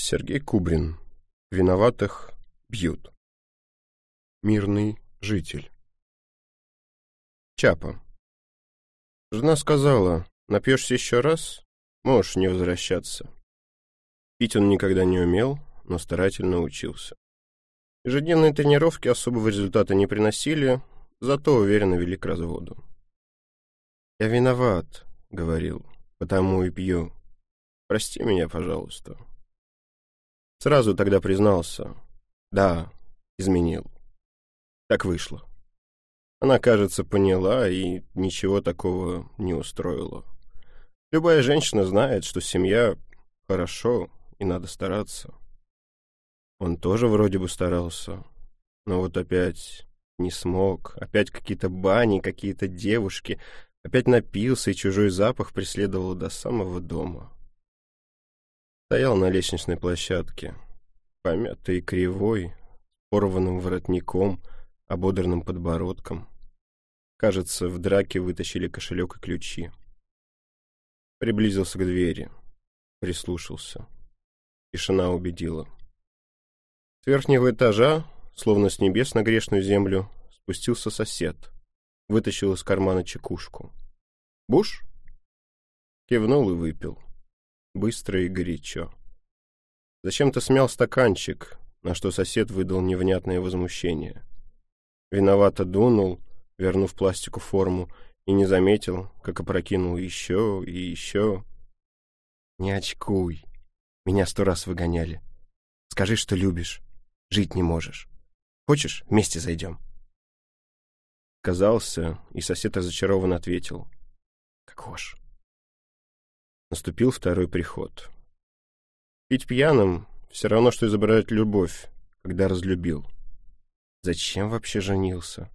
Сергей Кубрин. Виноватых бьют. Мирный житель. Чапа. Жена сказала, напьешься еще раз, можешь не возвращаться. Пить он никогда не умел, но старательно учился. Ежедневные тренировки особого результата не приносили, зато уверенно вели к разводу. «Я виноват», — говорил, — «потому и пью. Прости меня, пожалуйста». Сразу тогда признался. Да, изменил. Так вышло. Она, кажется, поняла и ничего такого не устроила. Любая женщина знает, что семья хорошо и надо стараться. Он тоже вроде бы старался, но вот опять не смог, опять какие-то бани, какие-то девушки, опять напился, и чужой запах преследовал до самого дома. Стоял на лестничной площадке, помятый и кривой, порванным воротником, ободранным подбородком. Кажется, в драке вытащили кошелек и ключи. Приблизился к двери, прислушался. Тишина убедила. С верхнего этажа, словно с небес на грешную землю, спустился сосед, вытащил из кармана чекушку. «Буш?» Кивнул и выпил быстро и горячо. Зачем-то смял стаканчик, на что сосед выдал невнятное возмущение. Виновато дунул, вернув пластику форму, и не заметил, как опрокинул еще и еще. «Не очкуй. Меня сто раз выгоняли. Скажи, что любишь. Жить не можешь. Хочешь, вместе зайдем?» Казался, и сосед разочарованно ответил. «Как хошь». Наступил второй приход. Пить пьяным — все равно, что изображать любовь, когда разлюбил. Зачем вообще женился?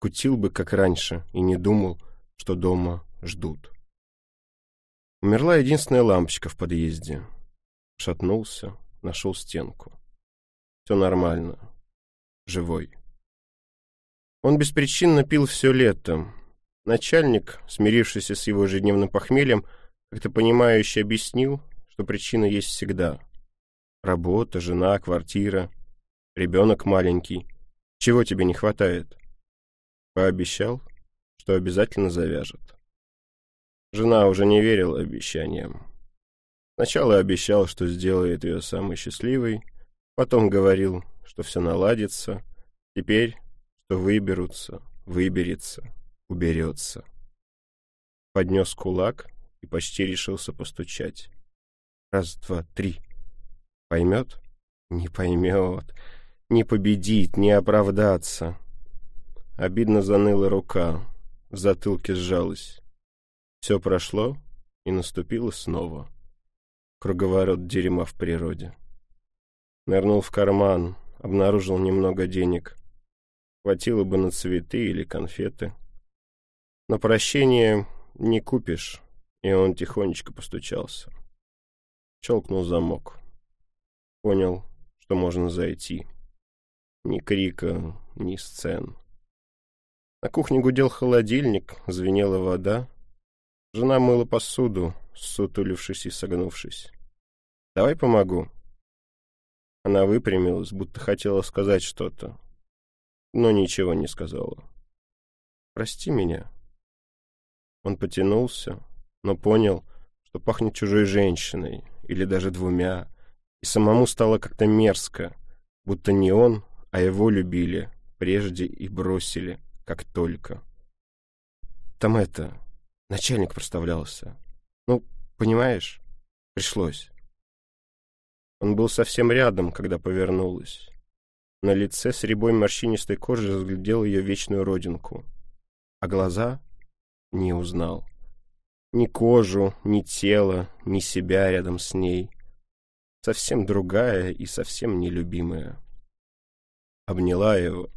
Кутил бы, как раньше, и не думал, что дома ждут. Умерла единственная лампочка в подъезде. Шатнулся, нашел стенку. Все нормально. Живой. Он беспричинно пил все лето. Начальник, смирившийся с его ежедневным похмельем, как-то понимающе объяснил, что причина есть всегда. Работа, жена, квартира, ребенок маленький. Чего тебе не хватает? Пообещал, что обязательно завяжет. Жена уже не верила обещаниям. Сначала обещал, что сделает ее самой счастливой, потом говорил, что все наладится, теперь, что выберутся, выберется, уберется. Поднес кулак и почти решился постучать. Раз, два, три. Поймет? Не поймет. Не победить, не оправдаться. Обидно заныла рука, в затылке сжалась. Все прошло, и наступило снова. Круговорот дерьма в природе. Нырнул в карман, обнаружил немного денег. Хватило бы на цветы или конфеты. На прощение не купишь, и он тихонечко постучался. Щелкнул замок. Понял, что можно зайти. Ни крика, ни сцен. На кухне гудел холодильник, звенела вода. Жена мыла посуду, сутулившись и согнувшись. «Давай помогу». Она выпрямилась, будто хотела сказать что-то, но ничего не сказала. «Прости меня». Он потянулся, но понял, что пахнет чужой женщиной, или даже двумя, и самому стало как-то мерзко, будто не он, а его любили прежде и бросили, как только. Там это, начальник проставлялся. Ну, понимаешь, пришлось. Он был совсем рядом, когда повернулась. На лице с рябой морщинистой кожи разглядел ее вечную родинку, а глаза не узнал. Ни кожу, ни тело, ни себя рядом с ней. Совсем другая и совсем нелюбимая. Обняла его.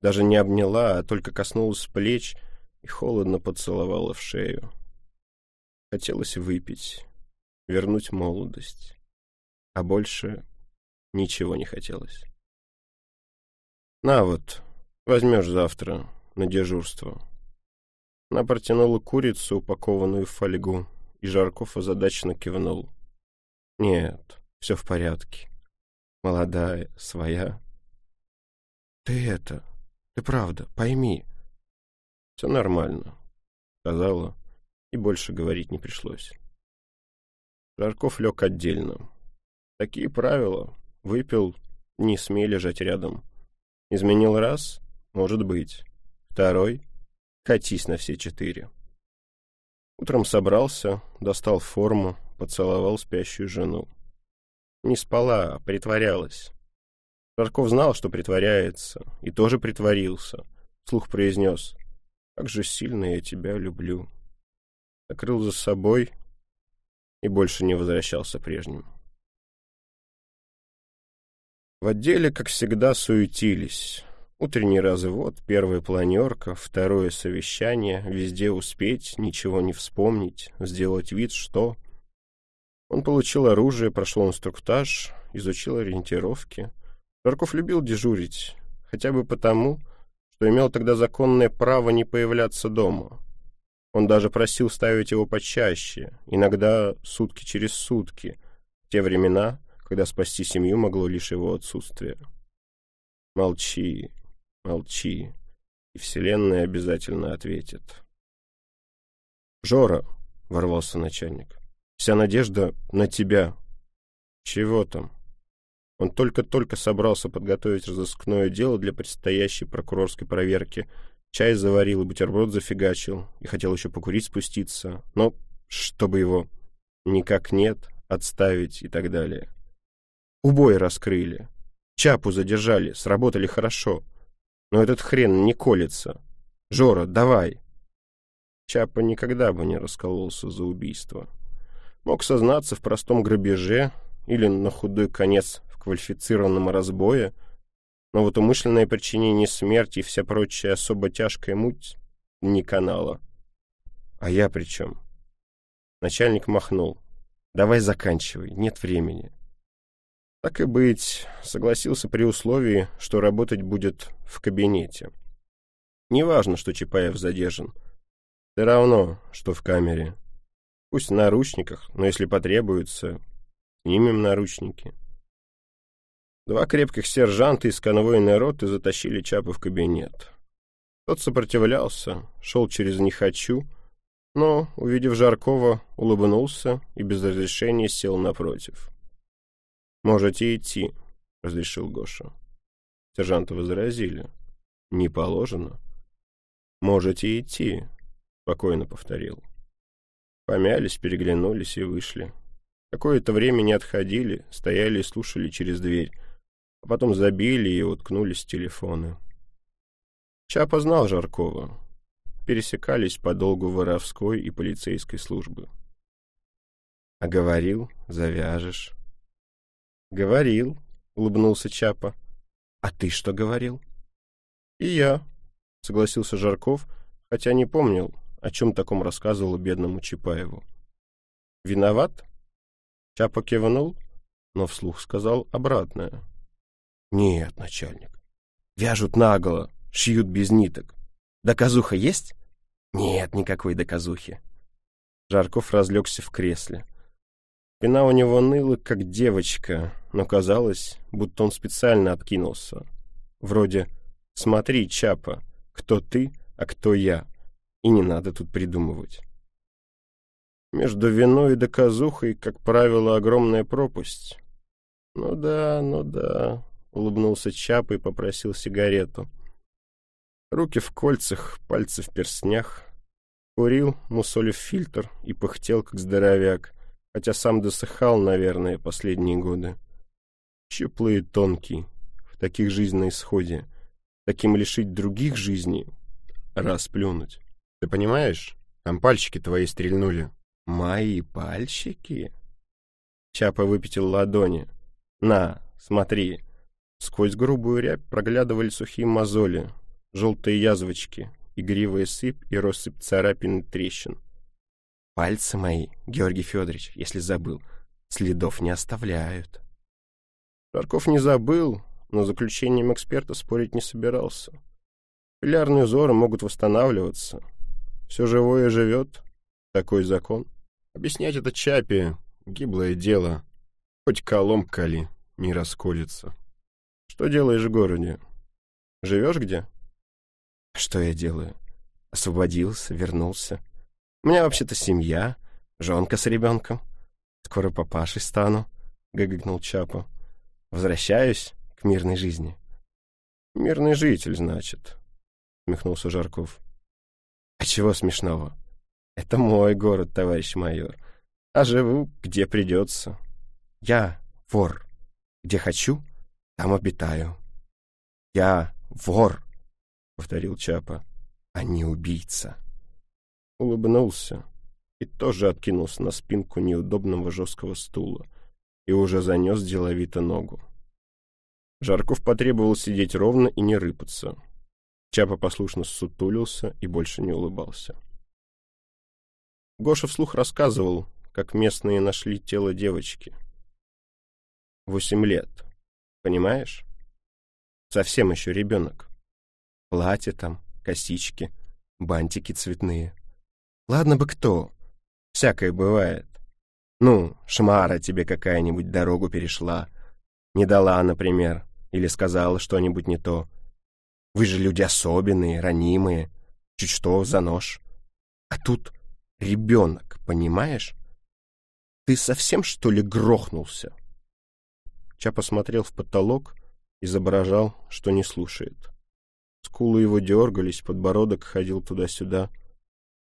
Даже не обняла, а только коснулась плеч и холодно поцеловала в шею. Хотелось выпить, вернуть молодость. А больше ничего не хотелось. «На вот, возьмешь завтра на дежурство». Она протянула курицу, упакованную в фольгу, и Жарков озадаченно кивнул. «Нет, все в порядке. Молодая, своя. Ты это, ты правда, пойми. Все нормально, сказала, и больше говорить не пришлось. Жарков лег отдельно. Такие правила. Выпил, не смей лежать рядом. Изменил раз, может быть. Второй — катись на все четыре. Утром собрался, достал форму, поцеловал спящую жену. Не спала, а притворялась. Жарков знал, что притворяется, и тоже притворился. Слух произнес «Как же сильно я тебя люблю». Закрыл за собой и больше не возвращался прежним. В отделе, как всегда, суетились. Утренний развод, первая планерка, второе совещание, везде успеть, ничего не вспомнить, сделать вид, что... Он получил оружие, прошел инструктаж, изучил ориентировки. Жарков любил дежурить, хотя бы потому, что имел тогда законное право не появляться дома. Он даже просил ставить его почаще, иногда сутки через сутки, в те времена, когда спасти семью могло лишь его отсутствие. Молчи, Молчи, и Вселенная обязательно ответит. «Жора!» — ворвался начальник. «Вся надежда на тебя». «Чего там?» Он только-только собрался подготовить разыскное дело для предстоящей прокурорской проверки. Чай заварил и бутерброд зафигачил, и хотел еще покурить спуститься, но чтобы его никак нет, отставить и так далее. Убой раскрыли. Чапу задержали, сработали хорошо. Но этот хрен не колется. Жора, давай. Чапа никогда бы не раскололся за убийство. Мог сознаться в простом грабеже или на худой конец в квалифицированном разбое, но вот умышленное причинение смерти и вся прочая особо тяжкая муть не канала. А я при чем? Начальник махнул. Давай заканчивай, нет времени. Так и быть, согласился при условии, что работать будет в кабинете. Неважно, что Чапаев задержан. Все равно, что в камере. Пусть в наручниках, но если потребуется, снимем наручники. Два крепких сержанта из конвойной роты затащили Чапа в кабинет. Тот сопротивлялся, шел через «не хочу», но, увидев Жаркова, улыбнулся и без разрешения сел напротив. «Можете идти», — разрешил Гоша. Сержанты возразили. «Не положено». «Можете идти», — спокойно повторил. Помялись, переглянулись и вышли. Какое-то время не отходили, стояли и слушали через дверь, а потом забили и уткнулись телефоны. Чапа знал Жаркова. Пересекались по долгу воровской и полицейской службы. А говорил, завяжешь. «Говорил», — улыбнулся Чапа. «А ты что говорил?» «И я», — согласился Жарков, хотя не помнил, о чем таком рассказывал бедному Чапаеву. «Виноват?» Чапа кивнул, но вслух сказал обратное. «Нет, начальник. Вяжут наголо, шьют без ниток. Доказуха есть?» «Нет никакой доказухи». Жарков разлегся в кресле. Спина у него ныла, как девочка, но казалось, будто он специально откинулся. Вроде «Смотри, Чапа, кто ты, а кто я, и не надо тут придумывать». Между виной и доказухой, как правило, огромная пропасть. «Ну да, ну да», — улыбнулся Чапа и попросил сигарету. Руки в кольцах, пальцы в перстнях. Курил, мусолив фильтр, и пыхтел, как здоровяк — хотя сам досыхал, наверное, последние годы. Щуплый и тонкий, в таких жизнь на исходе, таким лишить других жизней, расплюнуть. Ты понимаешь, там пальчики твои стрельнули. Мои пальчики? Чапа выпятил ладони. На, смотри. Сквозь грубую рябь проглядывали сухие мозоли, желтые язвочки, игривая сыпь и россыпь царапин и трещин. Пальцы мои, Георгий Федорович, если забыл, следов не оставляют. Жарков не забыл, но заключением эксперта спорить не собирался. Пилярные узоры могут восстанавливаться. Все живое живет. Такой закон. Объяснять это Чапи — гиблое дело. Хоть колом кали, не расколется. Что делаешь в городе? Живешь где? Что я делаю? Освободился, вернулся. У меня вообще-то семья, жонка с ребенком. Скоро папашей стану, — гыгнул Чапа. Возвращаюсь к мирной жизни. Мирный житель, значит, — смехнулся Жарков. А чего смешного? Это мой город, товарищ майор. А живу, где придется. Я вор. Где хочу, там обитаю. Я вор, — повторил Чапа, — а не убийца. Улыбнулся и тоже откинулся на спинку неудобного жесткого стула и уже занес деловито ногу. Жарков потребовал сидеть ровно и не рыпаться. Чапа послушно сутулился и больше не улыбался. Гоша вслух рассказывал, как местные нашли тело девочки. Восемь лет. Понимаешь? Совсем еще ребенок. Платье там, косички, бантики цветные. Ладно бы кто. Всякое бывает. Ну, шмара тебе какая-нибудь дорогу перешла. Не дала, например, или сказала что-нибудь не то. Вы же люди особенные, ранимые. Чуть что, за нож. А тут ребенок, понимаешь? Ты совсем, что ли, грохнулся? Ча посмотрел в потолок, изображал, что не слушает. Скулы его дергались, подбородок ходил туда-сюда.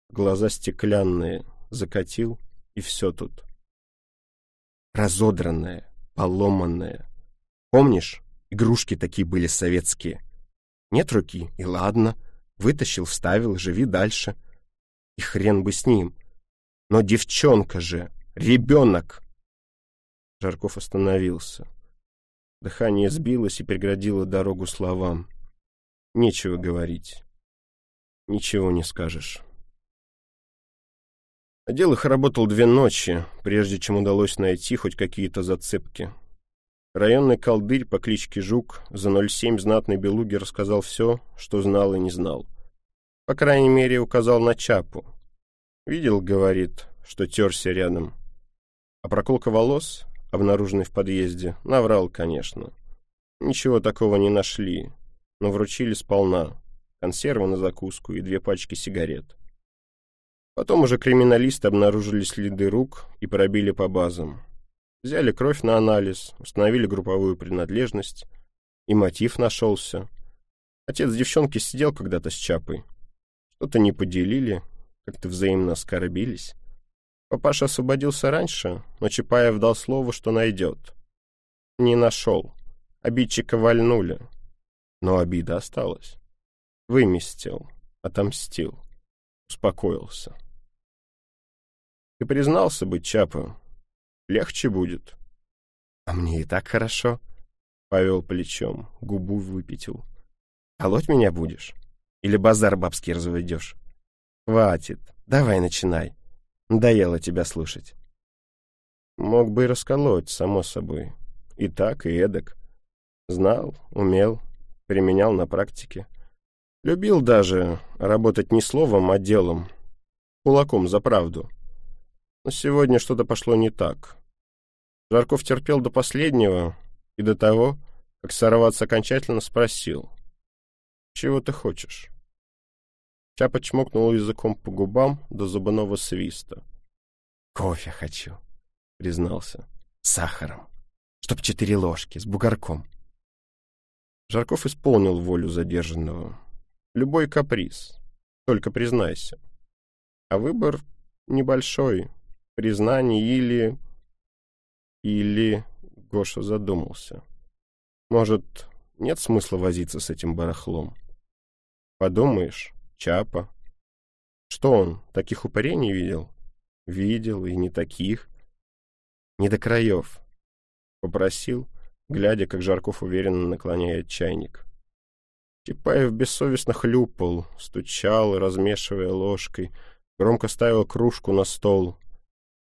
Глаза стеклянные, закатил, и все тут. Разодранное, поломанное. Помнишь, игрушки такие были советские? Нет руки, и ладно. Вытащил, вставил, живи дальше. И хрен бы с ним. Но девчонка же, ребенок! Жарков остановился. Дыхание сбилось и преградило дорогу словам. Нечего говорить. Ничего не скажешь. Отдел их работал две ночи, прежде чем удалось найти хоть какие-то зацепки. Районный колдырь по кличке Жук за 07 знатной белуги рассказал все, что знал и не знал. По крайней мере, указал на Чапу. Видел, говорит, что терся рядом. А проколка волос обнаруженный в подъезде, наврал, конечно. Ничего такого не нашли, но вручили сполна. Консервы на закуску и две пачки сигарет. Потом уже криминалисты обнаружили следы рук и пробили по базам. Взяли кровь на анализ, установили групповую принадлежность, и мотив нашелся. Отец девчонки сидел когда-то с Чапой. Что-то не поделили, как-то взаимно оскорбились. Папаша освободился раньше, но Чапаев дал слово, что найдет. Не нашел. Обидчика вальнули. Но обида осталась. Выместил, отомстил, успокоился. Ты признался бы, Чапа. Легче будет. А мне и так хорошо. Повел плечом, губу выпятил. Колоть меня будешь? Или базар бабский разведешь? Хватит, давай начинай. Надоело тебя слушать. Мог бы и расколоть, само собой. И так, и эдак. Знал, умел, применял на практике. Любил даже работать не словом, а делом. Кулаком за правду. Но сегодня что-то пошло не так. Жарков терпел до последнего и до того, как сорваться окончательно спросил. «Чего ты хочешь?» Чапа чмокнул языком по губам до зубаного свиста. «Кофе хочу», — признался. «С сахаром. Чтоб четыре ложки, с бугорком». Жарков исполнил волю задержанного. Любой каприз. Только признайся. А выбор небольшой. Признание или... Или... Гоша задумался. Может, нет смысла возиться с этим барахлом? Подумаешь, Чапа. Что он, таких упырей не видел? Видел, и не таких. Не до краев. Попросил, глядя, как Жарков уверенно наклоняет чайник. Чапаев бессовестно хлюпал, стучал, размешивая ложкой, громко ставил кружку на стол,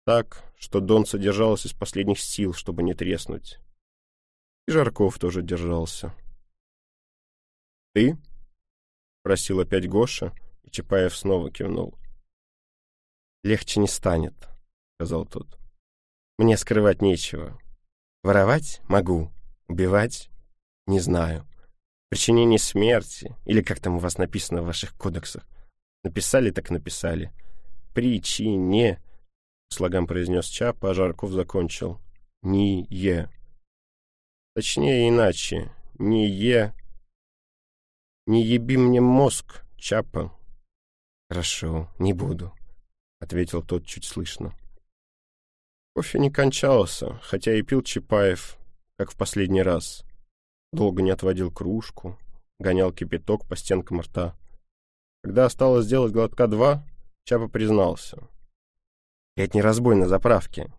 так, что Дон содержался из последних сил, чтобы не треснуть. И Жарков тоже держался. «Ты?» Просил опять Гоша, и Чапаев снова кивнул. «Легче не станет», — сказал тот. «Мне скрывать нечего. Воровать могу, убивать не знаю. Причинение смерти, или как там у вас написано в ваших кодексах. Написали так написали. Причине, слогам произнес Чап, а Жарков закончил. Не-е. Точнее, иначе. Не-е. Не еби мне мозг, Чапа. Хорошо, не буду, ответил тот чуть слышно. Кофе не кончался, хотя и пил Чапаев, как в последний раз. Долго не отводил кружку, гонял кипяток по стенкам рта. Когда осталось сделать глотка два, Чапа признался. «Это не разбой на заправке.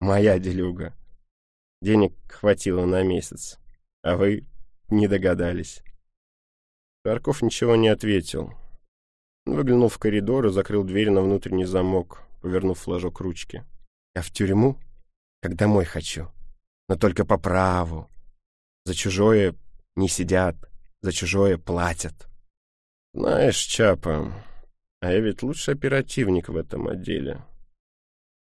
Моя делюга. Денег хватило на месяц, а вы не догадались». Шарков ничего не ответил. Выглянул в коридор и закрыл дверь на внутренний замок, повернув флажок ручки. «Я в тюрьму, как домой хочу, но только по праву. За чужое не сидят, за чужое платят». «Знаешь, Чапа, а я ведь лучший оперативник в этом отделе.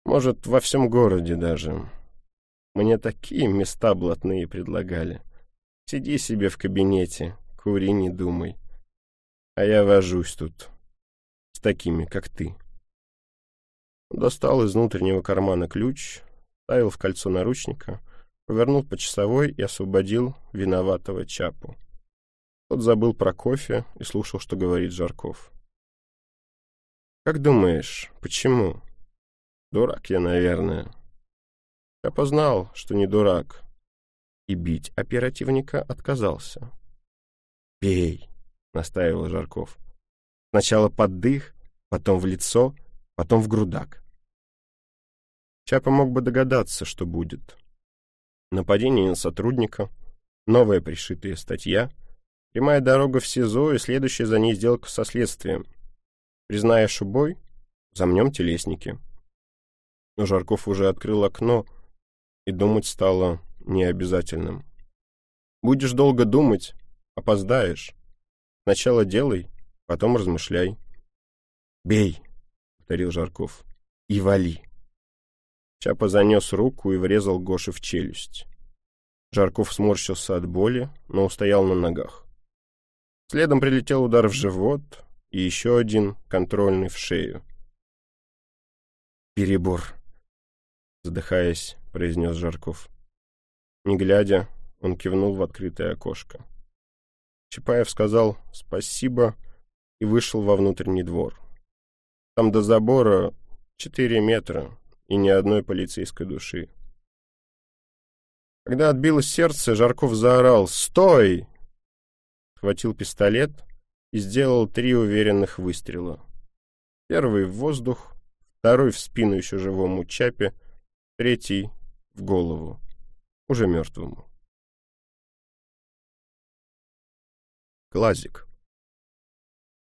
Может, во всем городе даже. Мне такие места блатные предлагали. Сиди себе в кабинете, кури, не думай. А я вожусь тут с такими, как ты. Достал из внутреннего кармана ключ, ставил в кольцо наручника, повернул по часовой и освободил виноватого Чапу. Тот забыл про кофе и слушал, что говорит Жарков. «Как думаешь, почему?» «Дурак я, наверное». Я познал, что не дурак, и бить оперативника отказался. «Бей», — настаивал Жарков. «Сначала под дых, потом в лицо, потом в грудак». Чапа мог бы догадаться, что будет. Нападение на сотрудника, новая пришитая статья, прямая дорога в СИЗО и следующая за ней сделка со следствием. Признаешь убой, замнем телесники. Но Жарков уже открыл окно, и думать стало необязательным. Будешь долго думать, Опоздаешь. Сначала делай, потом размышляй. «Бей», — повторил Жарков, — «и вали». Чапа занес руку и врезал Гоше в челюсть. Жарков сморщился от боли, но устоял на ногах. Следом прилетел удар в живот и еще один, контрольный, в шею. «Перебор», — задыхаясь, произнес Жарков. Не глядя, он кивнул в открытое окошко. Чапаев сказал «спасибо» и вышел во внутренний двор. Там до забора четыре метра и ни одной полицейской души. Когда отбилось сердце, Жарков заорал «Стой!» Хватил пистолет и сделал три уверенных выстрела. Первый в воздух, второй в спину еще живому Чапе, третий в голову, уже мертвому. Глазик.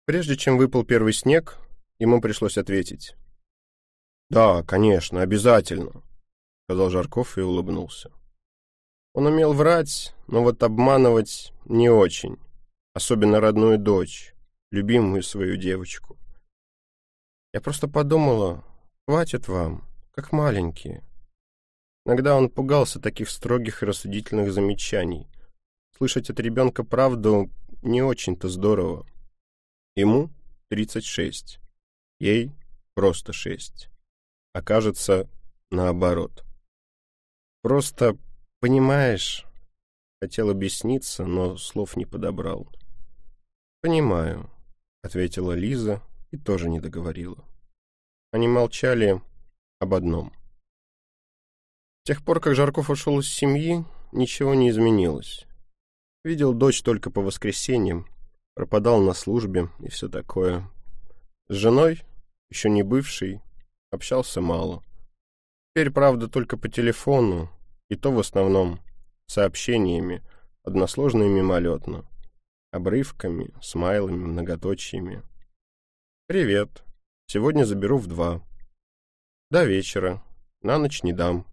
Прежде чем выпал первый снег, ему пришлось ответить. «Да, конечно, обязательно», — сказал Жарков и улыбнулся. Он умел врать, но вот обманывать не очень, особенно родную дочь, любимую свою девочку. Я просто подумала, хватит вам, как маленькие. Иногда он пугался таких строгих и рассудительных замечаний. Слышать от ребенка правду не очень-то здорово. Ему 36, ей просто 6. Окажется наоборот. Просто, понимаешь, хотел объясниться, но слов не подобрал. «Понимаю», — ответила Лиза и тоже не договорила. Они молчали об одном. С тех пор, как Жарков ушел из семьи, ничего не изменилось. Видел дочь только по воскресеньям, пропадал на службе и все такое. С женой, еще не бывшей, общался мало. Теперь, правда, только по телефону, и то в основном сообщениями, односложно и мимолетно, обрывками, смайлами, многоточиями. «Привет. Сегодня заберу в два. До вечера. На ночь не дам».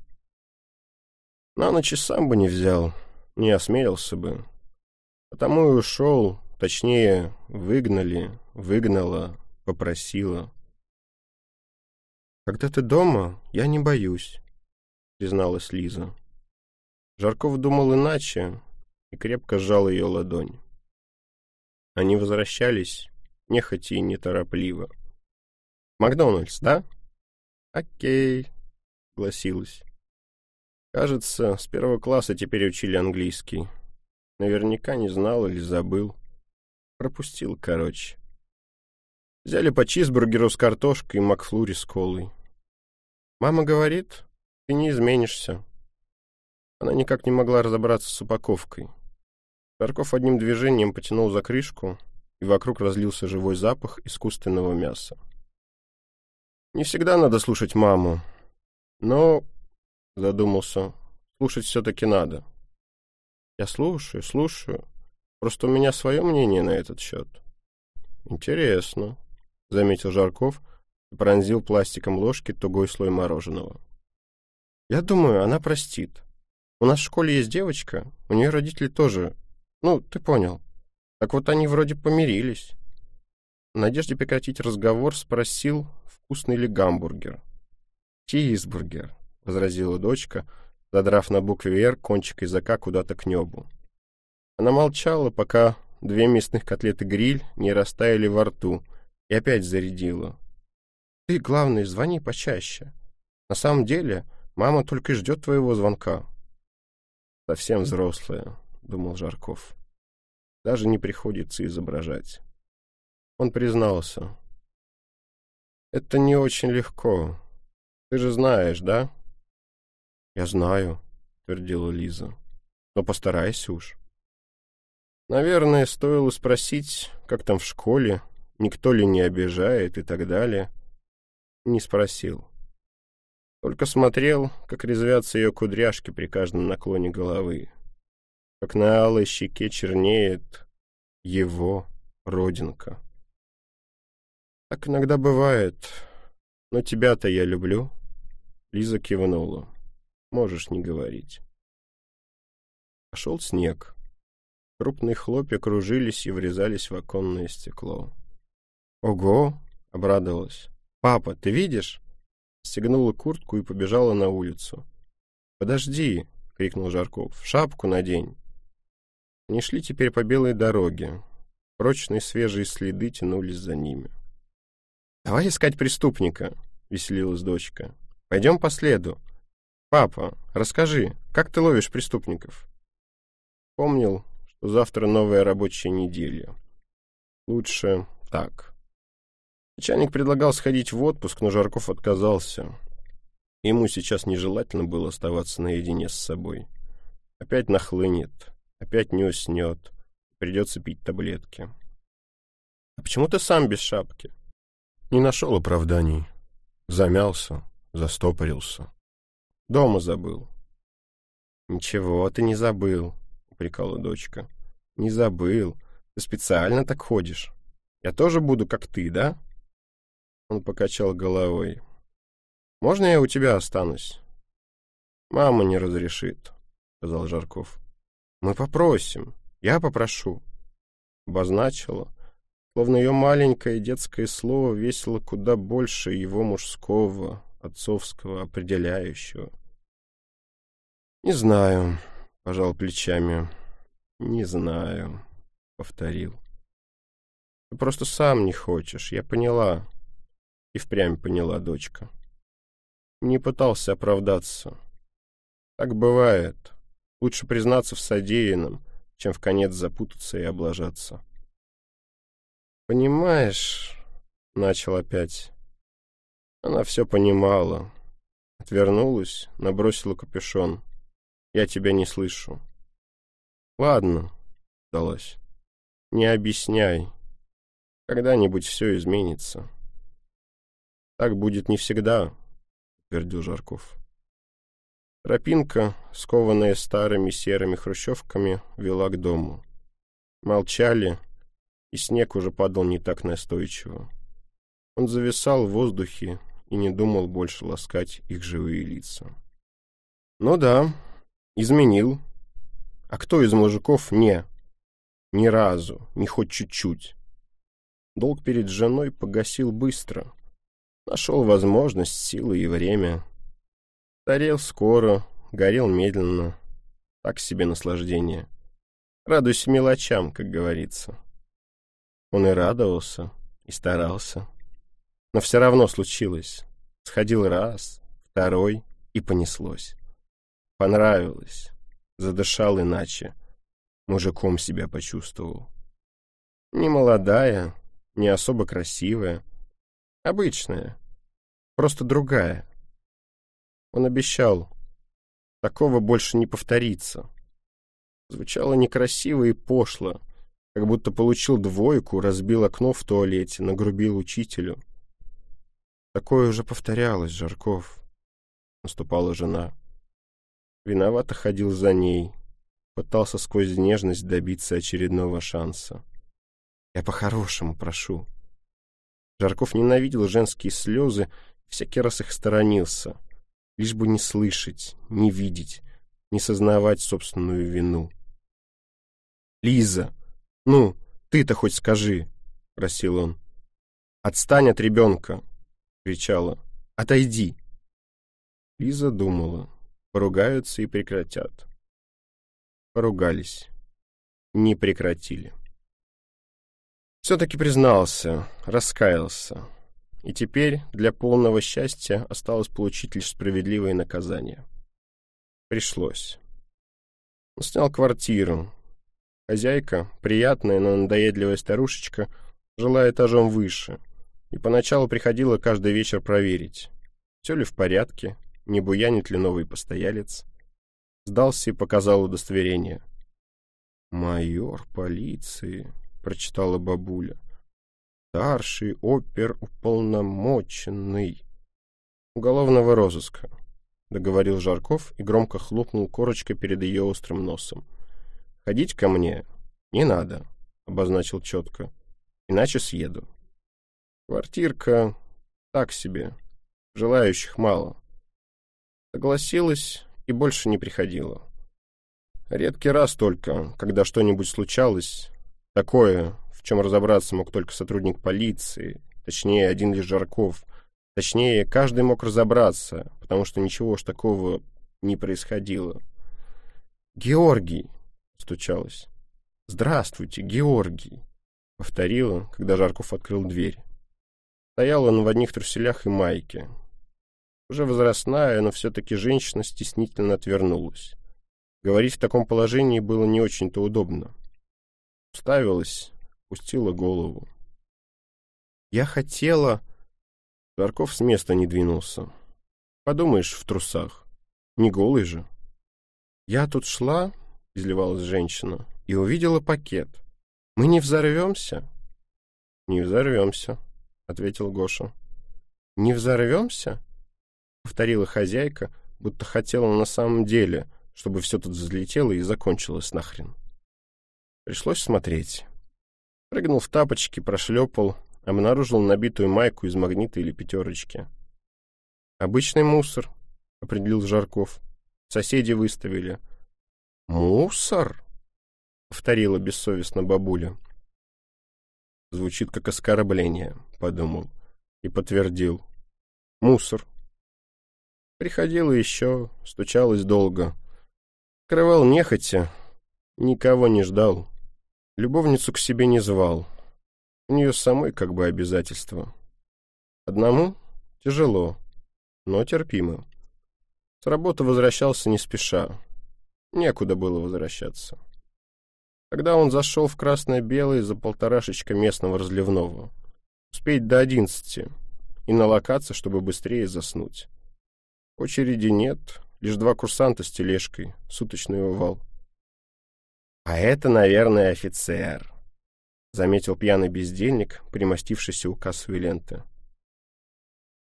На ночь сам бы не взял, не осмелился бы. Потому и ушел, точнее, выгнали, выгнала, попросила. «Когда ты дома, я не боюсь», — призналась Лиза. Жарков думал иначе и крепко сжал ее ладонь. Они возвращались, нехотя и неторопливо. «Макдональдс, да?» «Окей», — гласилось. Кажется, с первого класса теперь учили английский. Наверняка не знал или забыл. Пропустил, короче. Взяли по чизбургеру с картошкой и макфлури с колой. Мама говорит, ты не изменишься. Она никак не могла разобраться с упаковкой. Жарков одним движением потянул за крышку, и вокруг разлился живой запах искусственного мяса. Не всегда надо слушать маму, но, задумался, слушать все-таки надо. Я слушаю, слушаю. Просто у меня свое мнение на этот счет. Интересно, заметил Жарков и пронзил пластиком ложки тугой слой мороженого. Я думаю, она простит. У нас в школе есть девочка, у нее родители тоже... Ну, ты понял. Так вот они вроде помирились. В надежде прекратить разговор спросил, вкусный ли гамбургер. «Чизбургер», — возразила дочка, задрав на букве «Р» кончик языка куда-то к небу. Она молчала, пока две мясных котлеты гриль не растаяли во рту, и опять зарядила. «Ты, главное, звони почаще. На самом деле, мама только ждет твоего звонка». «Совсем взрослая», — думал Жарков. «Даже не приходится изображать». Он признался. «Это не очень легко. Ты же знаешь, да?» «Я знаю», — твердила Лиза. «Но постарайся уж». Наверное, стоило спросить, как там в школе, никто ли не обижает и так далее. Не спросил. Только смотрел, как резвятся ее кудряшки при каждом наклоне головы. Как на алой щеке чернеет его родинка. Так иногда бывает. Но тебя-то я люблю. Лиза кивнула. Можешь не говорить. Пошел снег. Крупные хлопья кружились и врезались в оконное стекло. «Ого!» — обрадовалась. «Папа, ты видишь?» Стегнула куртку и побежала на улицу. «Подожди!» — крикнул Жарков. «Шапку надень!» Они шли теперь по белой дороге. Прочные свежие следы тянулись за ними. «Давай искать преступника!» — веселилась дочка. «Пойдем по следу. Папа, расскажи, как ты ловишь преступников?» Помнил, что завтра новая рабочая неделя. Лучше так. Начальник предлагал сходить в отпуск, но Жарков отказался. Ему сейчас нежелательно было оставаться наедине с собой. Опять нахлынет, опять не уснет, придется пить таблетки. «А почему ты сам без шапки?» Не нашел оправданий. Замялся, застопорился. Дома забыл. «Ничего, ты не забыл», — упрекала дочка. «Не забыл. Ты специально так ходишь. Я тоже буду, как ты, да?» Он покачал головой. «Можно я у тебя останусь?» «Мама не разрешит», — сказал Жарков. «Мы попросим. Я попрошу». Обозначила, словно ее маленькое детское слово весило куда больше его мужского, отцовского, определяющего. «Не знаю», — пожал плечами. «Не знаю», — повторил. «Ты просто сам не хочешь, я поняла». И впрямь поняла дочка. Не пытался оправдаться. Так бывает. Лучше признаться в содеянном, чем в конец запутаться и облажаться. «Понимаешь...» — начал опять. Она все понимала. Отвернулась, набросила капюшон. «Я тебя не слышу». «Ладно», — сдалась. «Не объясняй. Когда-нибудь все изменится». «Так будет не всегда», — твердил Жарков. Тропинка, скованная старыми серыми хрущевками, вела к дому. Молчали, и снег уже падал не так настойчиво. Он зависал в воздухе и не думал больше ласкать их живые лица. «Ну да, изменил. А кто из мужиков не? Ни разу, ни хоть чуть-чуть. Долг перед женой погасил быстро, Нашел возможность, силы и время. Старел скоро, горел медленно. Так себе наслаждение. Радуйся мелочам, как говорится. Он и радовался, и старался. Но все равно случилось. Сходил раз, второй, и понеслось. Понравилось. Задышал иначе. Мужиком себя почувствовал. Не молодая, не особо красивая. Обычная. Просто другая. Он обещал, такого больше не повторится. Звучало некрасиво и пошло, как будто получил двойку, разбил окно в туалете, нагрубил учителю. Такое уже повторялось, Жарков. Наступала жена. Виновато ходил за ней, пытался сквозь нежность добиться очередного шанса. Я по-хорошему прошу. Жарков ненавидел женские слезы, всякий раз их сторонился, лишь бы не слышать, не видеть, не сознавать собственную вину. «Лиза, ну, ты-то хоть скажи!» — просил он. «Отстань от ребенка!» — кричала. «Отойди!» Лиза думала. Поругаются и прекратят. Поругались. Не прекратили. Все-таки признался, раскаялся. И теперь для полного счастья осталось получить лишь справедливое наказание. Пришлось. Он снял квартиру. Хозяйка, приятная, но надоедливая старушечка, жила этажом выше, и поначалу приходила каждый вечер проверить, все ли в порядке, не буянит ли новый постоялец. Сдался и показал удостоверение. «Майор полиции», — прочитала бабуля. «Старший опер уполномоченный». «Уголовного розыска», — договорил Жарков и громко хлопнул корочкой перед ее острым носом. «Ходить ко мне не надо», — обозначил четко, — «иначе съеду». Квартирка так себе, желающих мало. Согласилась и больше не приходила. Редкий раз только, когда что-нибудь случалось, такое, в чем разобраться мог только сотрудник полиции, точнее, один лишь Жарков. Точнее, каждый мог разобраться, потому что ничего уж такого не происходило. «Георгий!» — стучалась. «Здравствуйте, Георгий!» — повторила, когда Жарков открыл дверь. Стоял он в одних труселях и майке, уже возрастная, но все-таки женщина стеснительно отвернулась. Говорить в таком положении было не очень-то удобно. Уставилась, пустила голову. «Я хотела...» Жарков с места не двинулся. «Подумаешь, в трусах. Не голый же». «Я тут шла...» — изливалась женщина, — «и увидела пакет. Мы не взорвемся?» «Не взорвемся», — ответил Гоша. «Не взорвемся?» — повторила хозяйка, будто хотела на самом деле, чтобы все тут взлетело и закончилось нахрен. Пришлось смотреть. Прыгнул в тапочки, прошлепал, обнаружил набитую майку из магнита или пятерочки. «Обычный мусор», — определил Жарков. «Соседи выставили». «Мусор?» — повторила бессовестно бабуля. Звучит как оскорбление, — подумал. И подтвердил. «Мусор». Приходила еще, стучалась долго. Крывал нехотя, никого не ждал. Любовницу к себе не звал. У нее самой как бы обязательство. Одному тяжело, но терпимо. С работы возвращался не спеша. Некуда было возвращаться. Тогда он зашел в красно-белый за полторашечка местного разливного. Успеть до одиннадцати и налокаться, чтобы быстрее заснуть. Очереди нет, лишь два курсанта с тележкой, суточный увал. «А это, наверное, офицер», — заметил пьяный бездельник, примостившийся у кассовой ленты.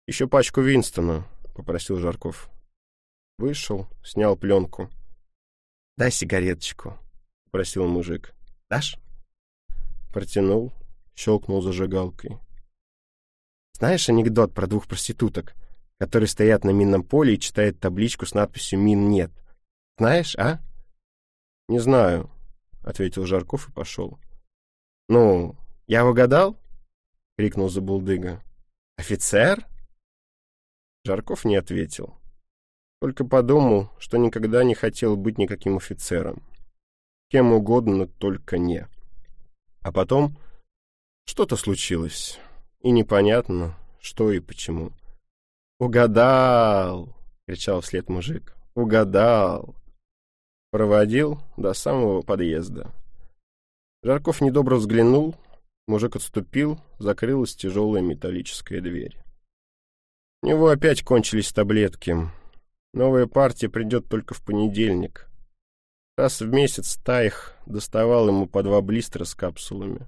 «Еще пачку Винстона», — попросил Жарков. Вышел, снял пленку. «Дай сигареточку», — просил мужик. «Дашь?» Протянул, щелкнул зажигалкой. «Знаешь анекдот про двух проституток?» Которые стоят на минном поле и читают табличку с надписью «Мин нет». Знаешь, а? «Не знаю», — ответил Жарков и пошел. «Ну, я угадал?» — крикнул Забулдыга. «Офицер?» Жарков не ответил. Только подумал, что никогда не хотел быть никаким офицером. Кем угодно, только не. А потом что-то случилось, и непонятно, что и почему. «Угадал!» — кричал вслед мужик. «Угадал!» Проводил до самого подъезда. Жарков недобро взглянул, мужик отступил, закрылась тяжелая металлическая дверь. У него опять кончились таблетки. Новая партия придет только в понедельник. Раз в месяц Таих доставал ему по два блистера с капсулами.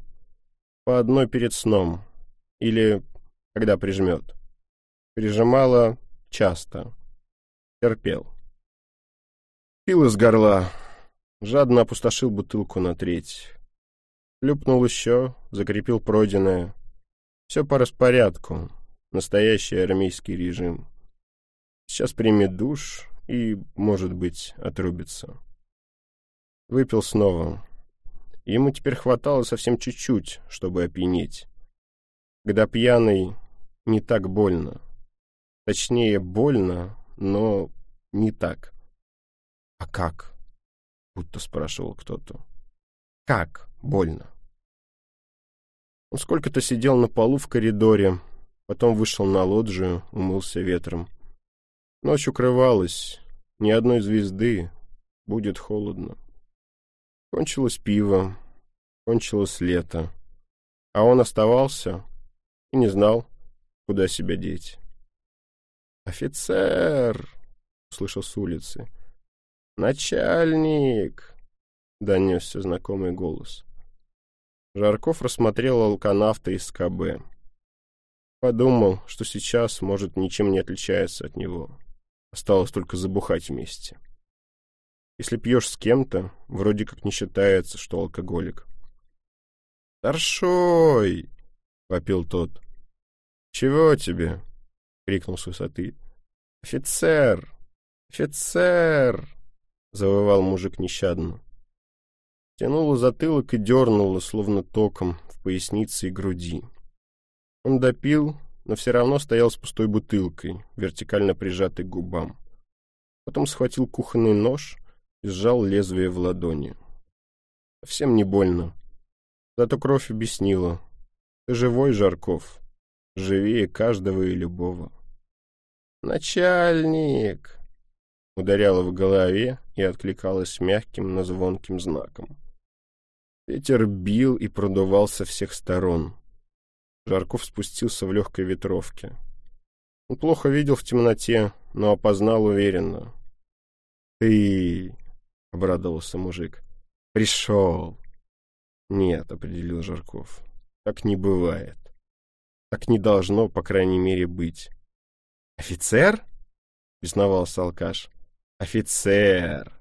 По одной перед сном. Или когда прижмет. Прижимала часто. Терпел. Пил из горла. Жадно опустошил бутылку на треть. Люпнул еще, закрепил пройденное. Все по распорядку. Настоящий армейский режим. Сейчас примет душ и, может быть, отрубится. Выпил снова. Ему теперь хватало совсем чуть-чуть, чтобы опьянеть. Когда пьяный, не так больно. Точнее, больно, но не так. «А как?» — будто спрашивал кто-то. «Как больно?» Он сколько-то сидел на полу в коридоре, потом вышел на лоджию, умылся ветром. Ночь укрывалась, ни одной звезды, будет холодно. Кончилось пиво, кончилось лето, а он оставался и не знал, куда себя деть. «Офицер!» — услышал с улицы. «Начальник!» — донесся знакомый голос. Жарков рассмотрел алканавта из КБ. Подумал, что сейчас, может, ничем не отличается от него. Осталось только забухать вместе. Если пьешь с кем-то, вроде как не считается, что алкоголик. «Старшой!» — попил тот. «Чего тебе?» — крикнул с высоты. «Офицер! Офицер!» — завывал мужик нещадно. Тянуло затылок и дернуло, словно током, в пояснице и груди. Он допил, но все равно стоял с пустой бутылкой, вертикально прижатой к губам. Потом схватил кухонный нож и сжал лезвие в ладони. Совсем не больно. Зато кровь объяснила. Ты живой, Жарков. Живее каждого и любого. «Начальник!» Ударяла в голове и откликалась мягким, но звонким знаком. Ветер бил и продувал со всех сторон. Жарков спустился в легкой ветровке. Он плохо видел в темноте, но опознал уверенно. «Ты...» — обрадовался мужик. «Пришел!» «Нет», — определил Жарков. «Так не бывает. Так не должно, по крайней мере, быть». «Офицер?» — бесновался алкаш. «Офицер!»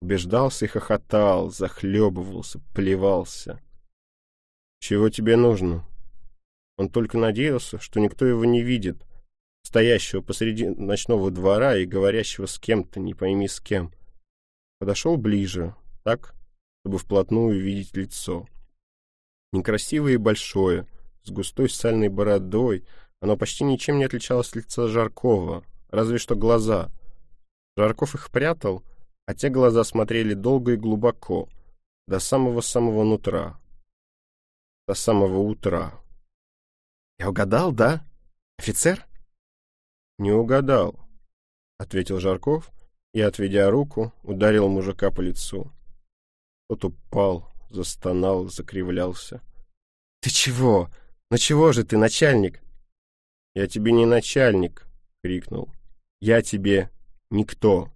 Убеждался и хохотал, захлебывался, плевался. «Чего тебе нужно?» Он только надеялся, что никто его не видит, стоящего посреди ночного двора и говорящего с кем-то, не пойми с кем. Подошел ближе, так, чтобы вплотную видеть лицо. Некрасивое и большое, с густой сальной бородой, оно почти ничем не отличалось от лица Жаркова, разве что глаза. Жарков их прятал, а те глаза смотрели долго и глубоко, до самого-самого нутра, до самого утра. «Я угадал, да? Офицер?» «Не угадал», — ответил Жарков и, отведя руку, ударил мужика по лицу. Тот упал, застонал, закривлялся. «Ты чего? Ну чего же ты, начальник?» «Я тебе не начальник», — крикнул. «Я тебе никто».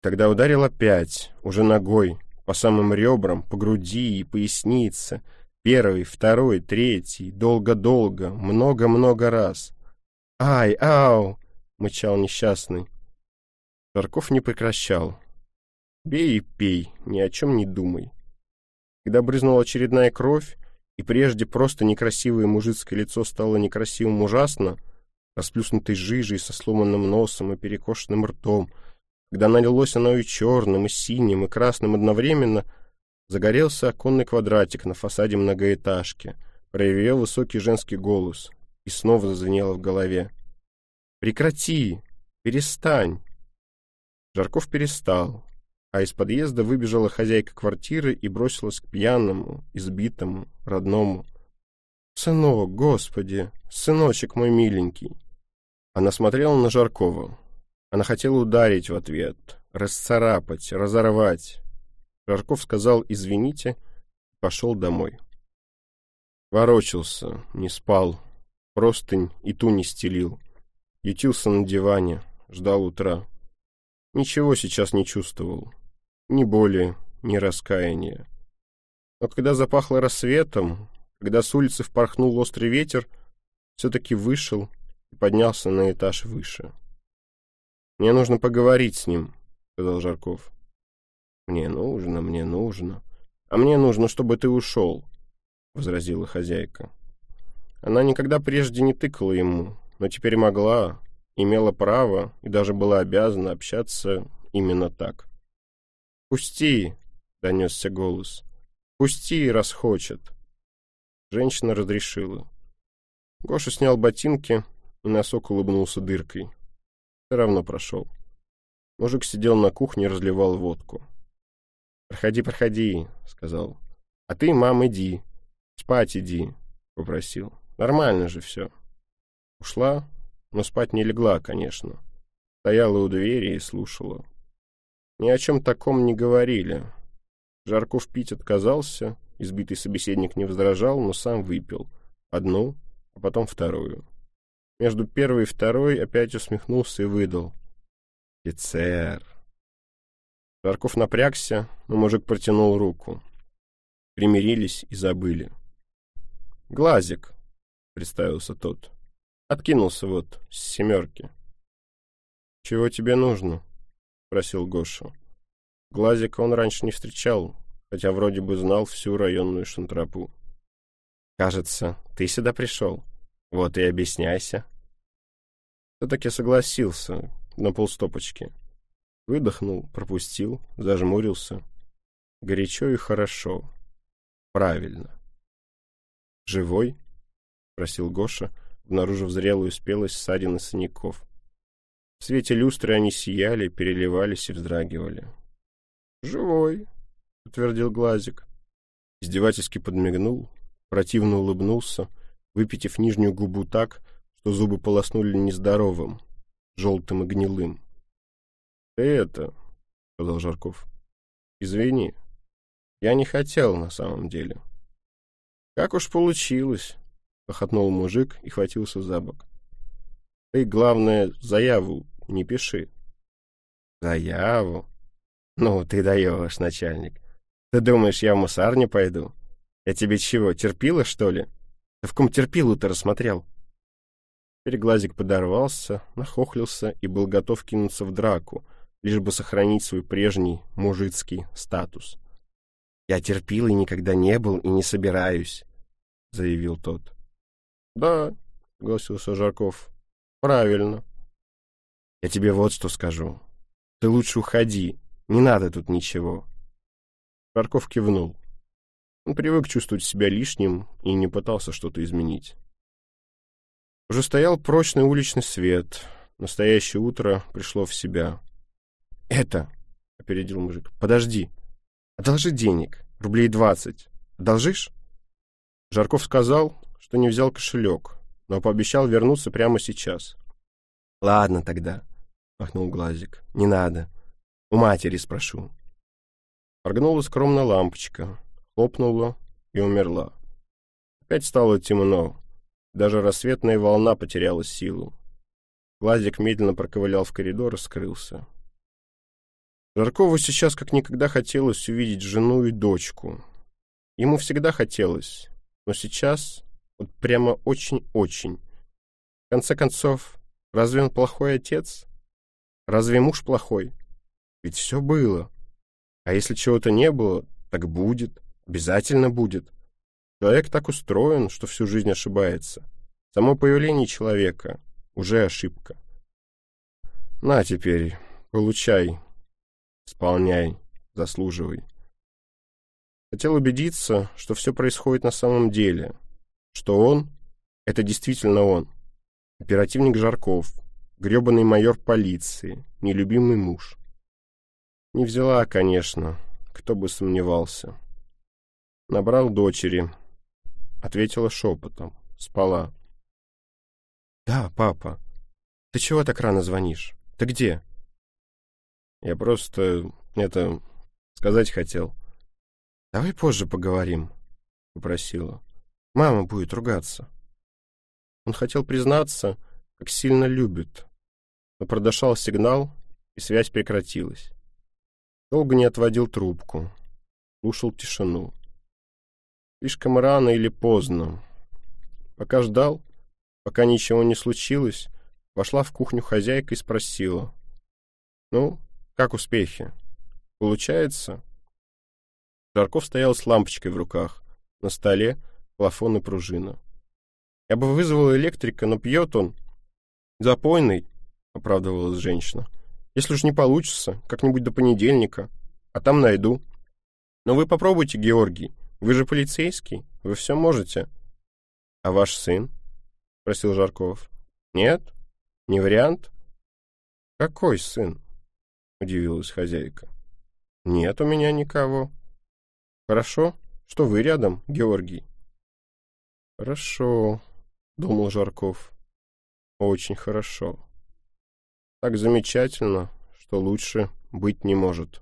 Тогда ударил опять, уже ногой, по самым ребрам, по груди и пояснице, Первый, второй, третий, долго-долго, много-много раз. «Ай, ау!» — мычал несчастный. Жарков не прекращал. «Бей и пей, ни о чем не думай». Когда брызнула очередная кровь, и прежде просто некрасивое мужицкое лицо стало некрасивым ужасно, расплюснутой жижей со сломанным носом и перекошенным ртом, когда налилось оно и черным, и синим, и красным одновременно — Загорелся оконный квадратик на фасаде многоэтажки, проявил высокий женский голос, и снова зазвенело в голове. «Прекрати! «Перестань!» Жарков перестал, а из подъезда выбежала хозяйка квартиры и бросилась к пьяному, избитому, родному. «Сынок, господи! Сыночек мой миленький!» Она смотрела на Жаркова. Она хотела ударить в ответ, расцарапать, разорвать. Жарков сказал «извините», пошел домой. Ворочался, не спал, простынь и ту не стелил. Ютился на диване, ждал утра. Ничего сейчас не чувствовал. Ни боли, ни раскаяния. Но когда запахло рассветом, когда с улицы впорхнул острый ветер, все-таки вышел и поднялся на этаж выше. «Мне нужно поговорить с ним», — сказал Жарков. «Мне нужно, мне нужно. А мне нужно, чтобы ты ушел», — возразила хозяйка. Она никогда прежде не тыкала ему, но теперь могла, имела право и даже была обязана общаться именно так. «Пусти!» — донесся голос. «Пусти, раз хочет!» Женщина разрешила. Гоша снял ботинки и носок улыбнулся дыркой. Все равно прошел. Мужик сидел на кухне разливал водку. «Проходи, проходи», — сказал. «А ты, мам, иди. Спать иди», — попросил. «Нормально же все». Ушла, но спать не легла, конечно. Стояла у двери и слушала. Ни о чем таком не говорили. Жарков пить отказался, избитый собеседник не возражал, но сам выпил. Одну, а потом вторую. Между первой и второй опять усмехнулся и выдал. «Офицер!» Жарков напрягся, но мужик протянул руку. Примирились и забыли. «Глазик», — представился тот. Откинулся вот с семерки. «Чего тебе нужно?» — спросил Гоша. Глазика он раньше не встречал, хотя вроде бы знал всю районную шантропу. «Кажется, ты сюда пришел. Вот и объясняйся». Все-таки согласился на полстопочки. Выдохнул, пропустил, зажмурился. Горячо и хорошо. Правильно. «Живой?» — спросил Гоша, обнаружив зрелую спелость ссадин и синяков. В свете люстры они сияли, переливались и вздрагивали. «Живой», — утвердил Глазик. Издевательски подмигнул, противно улыбнулся, выпитив нижнюю губу так, что зубы полоснули нездоровым, желтым и гнилым. «Ты это», — сказал Жарков, — «извини, я не хотел на самом деле». «Как уж получилось», — хохотнул мужик и хватился за бок. «Ты, главное, заяву не пиши». «Заяву? Ну, ты даешь, начальник. Ты думаешь, я в мусарню пойду? Я тебе чего, терпила, что ли? Ты в ком терпилу-то рассмотрел?» Переглазик подорвался, нахохлился и был готов кинуться в драку — лишь бы сохранить свой прежний мужицкий статус. «Я терпил и никогда не был, и не собираюсь», — заявил тот. «Да», — согласился Жарков, — «правильно». «Я тебе вот что скажу. Ты лучше уходи, не надо тут ничего». Жарков кивнул. Он привык чувствовать себя лишним и не пытался что-то изменить. Уже стоял прочный уличный свет. Настоящее утро пришло в себя. «Это...» — опередил мужик. «Подожди. Одолжи денег. Рублей двадцать. Одолжишь?» Жарков сказал, что не взял кошелек, но пообещал вернуться прямо сейчас. «Ладно тогда», — махнул Глазик. «Не надо. У матери спрошу». Оргнула скромно лампочка, хлопнула и умерла. Опять стало темно. Даже рассветная волна потеряла силу. Глазик медленно проковылял в коридор и скрылся. Жаркову сейчас как никогда хотелось увидеть жену и дочку. Ему всегда хотелось, но сейчас вот прямо очень-очень. В конце концов, разве он плохой отец? Разве муж плохой? Ведь все было. А если чего-то не было, так будет, обязательно будет. Человек так устроен, что всю жизнь ошибается. Само появление человека уже ошибка. На теперь, получай, Исполняй, заслуживай. Хотел убедиться, что все происходит на самом деле, что он — это действительно он, оперативник Жарков, гребаный майор полиции, нелюбимый муж. Не взяла, конечно, кто бы сомневался. Набрал дочери. Ответила шепотом. Спала. «Да, папа. Ты чего так рано звонишь? Ты где?» «Я просто, это, сказать хотел». «Давай позже поговорим», — попросила. «Мама будет ругаться». Он хотел признаться, как сильно любит, но продошал сигнал, и связь прекратилась. Долго не отводил трубку, слушал тишину. Слишком рано или поздно. Пока ждал, пока ничего не случилось, вошла в кухню хозяйка и спросила. «Ну, как успехи? Получается?» Жарков стоял с лампочкой в руках. На столе плафон и пружина. «Я бы вызвал электрика, но пьет он. Запойный», — оправдывалась женщина. «Если уж не получится, как-нибудь до понедельника, а там найду. Но вы попробуйте, Георгий, вы же полицейский, вы все можете. А ваш сын? Спросил Жарков. Нет? Не вариант? Какой сын? Удивилась хозяйка. Нет у меня никого. Хорошо, что вы рядом, Георгий. Хорошо, думал Жарков. Очень хорошо. Так замечательно, что лучше быть не может.